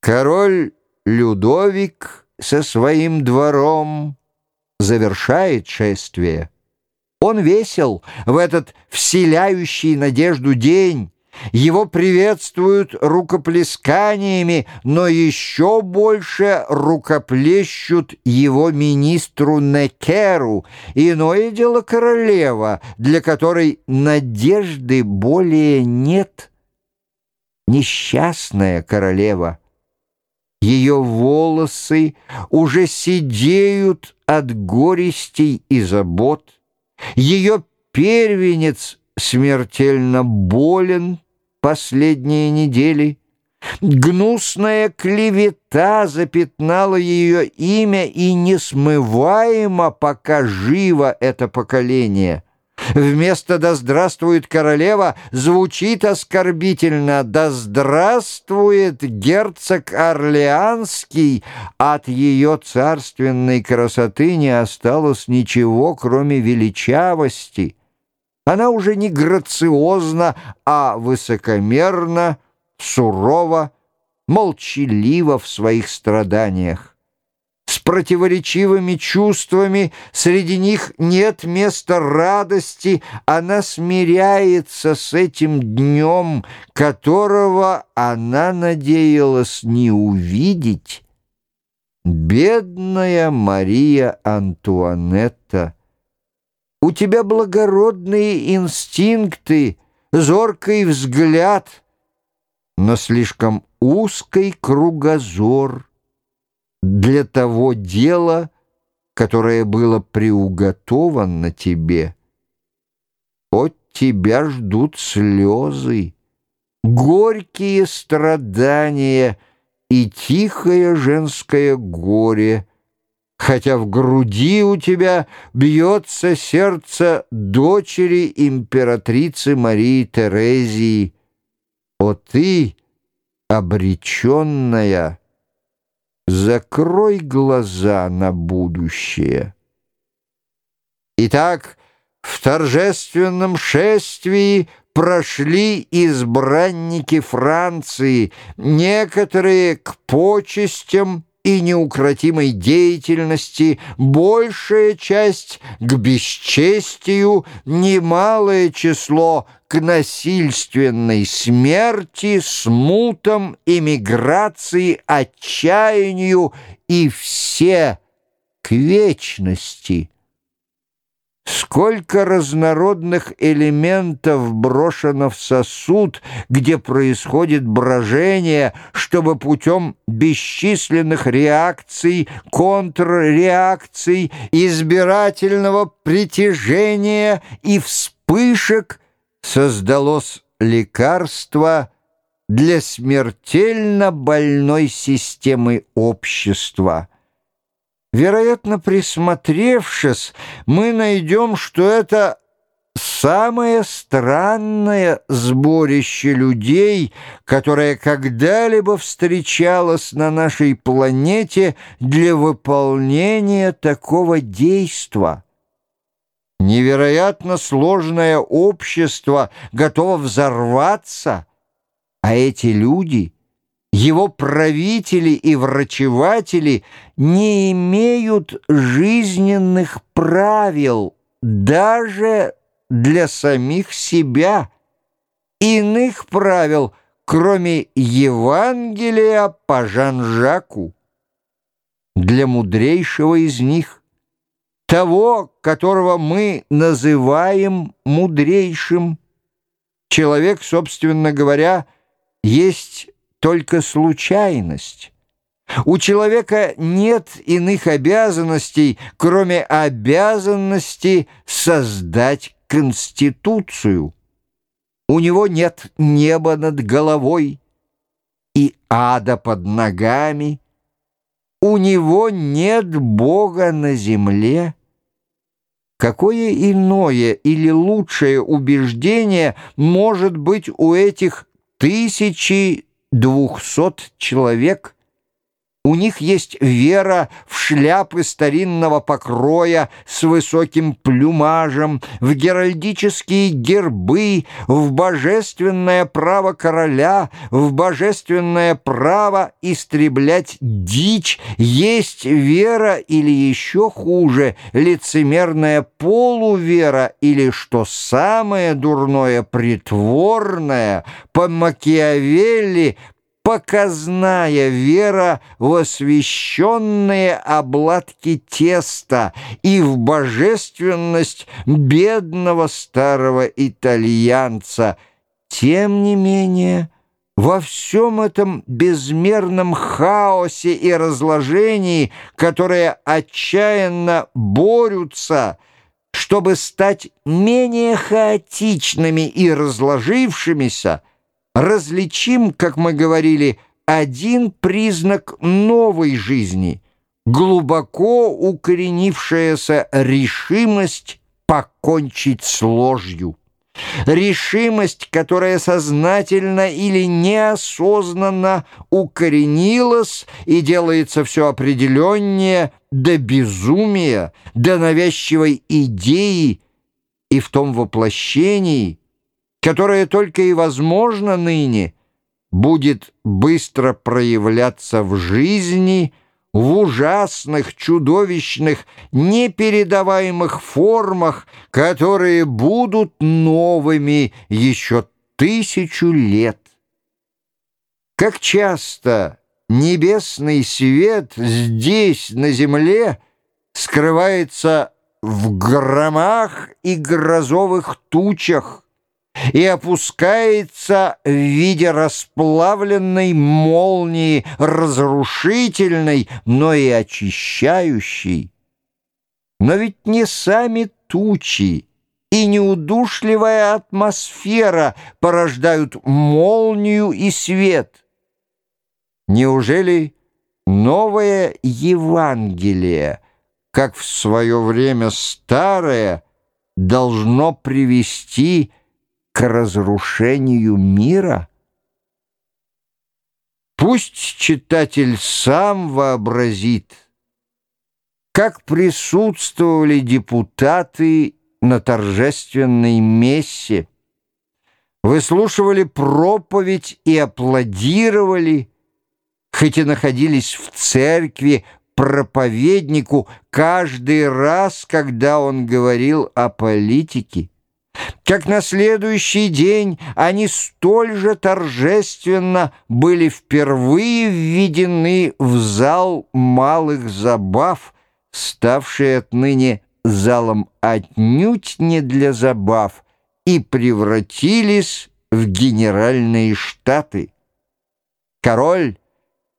Король Людовик со своим двором завершает шествие. Он весел в этот вселяющий надежду день, его приветствуют рукоплесканиями, но еще больше рукоплещут его министру Некеру, иное дело королева, для которой надежды более нет. Несчастная королева. Ее волосы уже сидеют от горестей и забот. Ее первенец смертельно болен последние недели. Гнусная клевета запятнала ее имя и несмываемо, пока живо это поколение. Вместо «Да здравствует королева» звучит оскорбительно «Да здравствует герцог Орлеанский». От ее царственной красоты не осталось ничего, кроме величавости. Она уже не грациозна, а высокомерна, сурова, молчалива в своих страданиях. С противоречивыми чувствами среди них нет места радости, она смиряется с этим днем, которого она надеялась не увидеть. Бедная Мария Антуанетта! У тебя благородные инстинкты, зоркий взгляд, но слишком узкий кругозор для того дела, которое было приуготовано тебе. От тебя ждут слезы, горькие страдания и тихое женское горе — хотя в груди у тебя бьется сердце дочери императрицы Марии Терезии. О ты, обреченная, закрой глаза на будущее. Итак, в торжественном шествии прошли избранники Франции, некоторые к почестям, и неукротимой деятельности, большая часть к бесчестию, немалое число к насильственной смерти, смутам, эмиграции, отчаянию и все к вечности. Сколько разнородных элементов брошено в сосуд, где происходит брожение, чтобы путем бесчисленных реакций, контрреакций, избирательного притяжения и вспышек создалось лекарство для смертельно больной системы общества. Вероятно, присмотревшись, мы найдем, что это самое странное сборище людей, которое когда-либо встречалось на нашей планете для выполнения такого действа. Невероятно сложное общество готово взорваться, а эти люди — его правители и врачеватели не имеют жизненных правил даже для самих себя. Иных правил, кроме Евангелия по Жан-Жаку. Для мудрейшего из них, того, которого мы называем мудрейшим, человек, собственно говоря, есть только случайность. У человека нет иных обязанностей, кроме обязанности создать Конституцию. У него нет неба над головой и ада под ногами. У него нет Бога на земле. Какое иное или лучшее убеждение может быть у этих тысячи двухсот человек – У них есть вера в шляпы старинного покроя с высоким плюмажем, в геральдические гербы, в божественное право короля, в божественное право истреблять дичь. Есть вера или еще хуже, лицемерная полувера или, что самое дурное, притворная, по Макиавелли, показная вера в освященные обладки теста и в божественность бедного старого итальянца. Тем не менее, во всем этом безмерном хаосе и разложении, которые отчаянно борются, чтобы стать менее хаотичными и разложившимися, различим, как мы говорили, один признак новой жизни, глубоко укоренившаяся решимость покончить с ложью. Решимость, которая сознательно или неосознанно укоренилась и делается все определеннее до безумия, до навязчивой идеи, и в том воплощении – которое только и возможно ныне, будет быстро проявляться в жизни, в ужасных, чудовищных, непередаваемых формах, которые будут новыми еще тысячу лет. Как часто небесный свет здесь, на земле, скрывается в громах и грозовых тучах, и опускается в виде расплавленной молнии, разрушительной, но и очищающей. Но ведь не сами тучи и неудушливая атмосфера порождают молнию и свет. Неужели новое Евангелие, как в свое время старое, должно привести к разрушению мира? Пусть читатель сам вообразит, как присутствовали депутаты на торжественной мессе, выслушивали проповедь и аплодировали, хоть и находились в церкви проповеднику каждый раз, когда он говорил о политике как на следующий день они столь же торжественно были впервые введены в зал малых забав, ставший отныне залом отнюдь не для забав, и превратились в генеральные штаты. Король,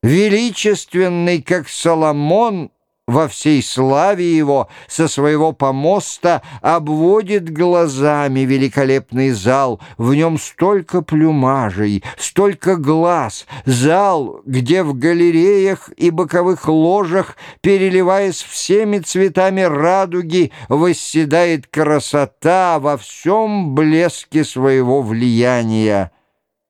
величественный, как Соломон, во всей славе его со своего помоста обводит глазами великолепный зал. В нем столько плюмажей, столько глаз. Зал, где в галереях и боковых ложах, переливаясь всеми цветами радуги, восседает красота во всем блеске своего влияния.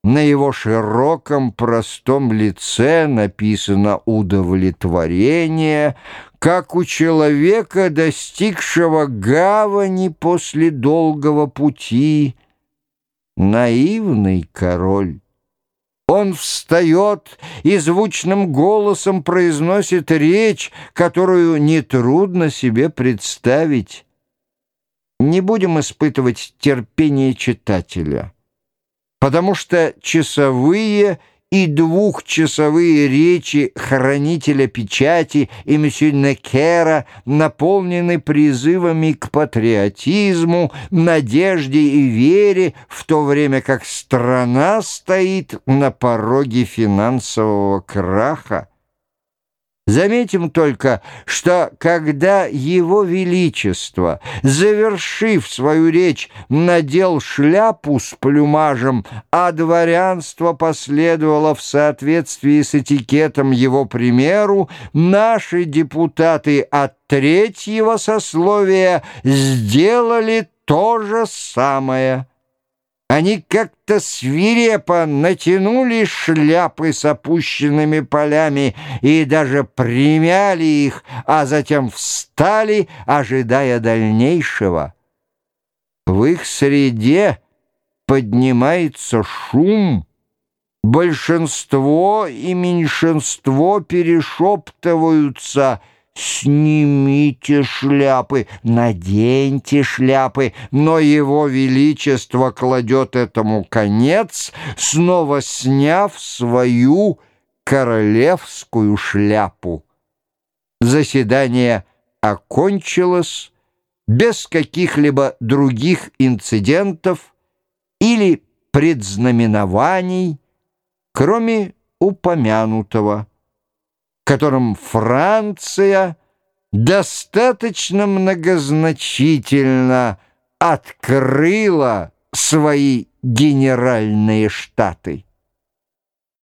На его широком простом лице написано удовлетворение, как у человека, достигшего гавани после долгого пути. Наивный король. Он встает и звучным голосом произносит речь, которую нетрудно себе представить. Не будем испытывать терпение читателя потому что часовые и двухчасовые речи хранителя печати и месье Некера наполнены призывами к патриотизму, надежде и вере, в то время как страна стоит на пороге финансового краха. Заметим только, что когда Его Величество, завершив свою речь, надел шляпу с плюмажем, а дворянство последовало в соответствии с этикетом его примеру, наши депутаты от третьего сословия сделали то же самое. Они как-то свирепо натянули шляпы с опущенными полями и даже примяли их, а затем встали, ожидая дальнейшего. В их среде поднимается шум. Большинство и меньшинство перешептываются — «Снимите шляпы, наденьте шляпы», но его величество кладет этому конец, снова сняв свою королевскую шляпу. Заседание окончилось без каких-либо других инцидентов или предзнаменований, кроме упомянутого которым Франция достаточно многозначительно открыла свои генеральные штаты.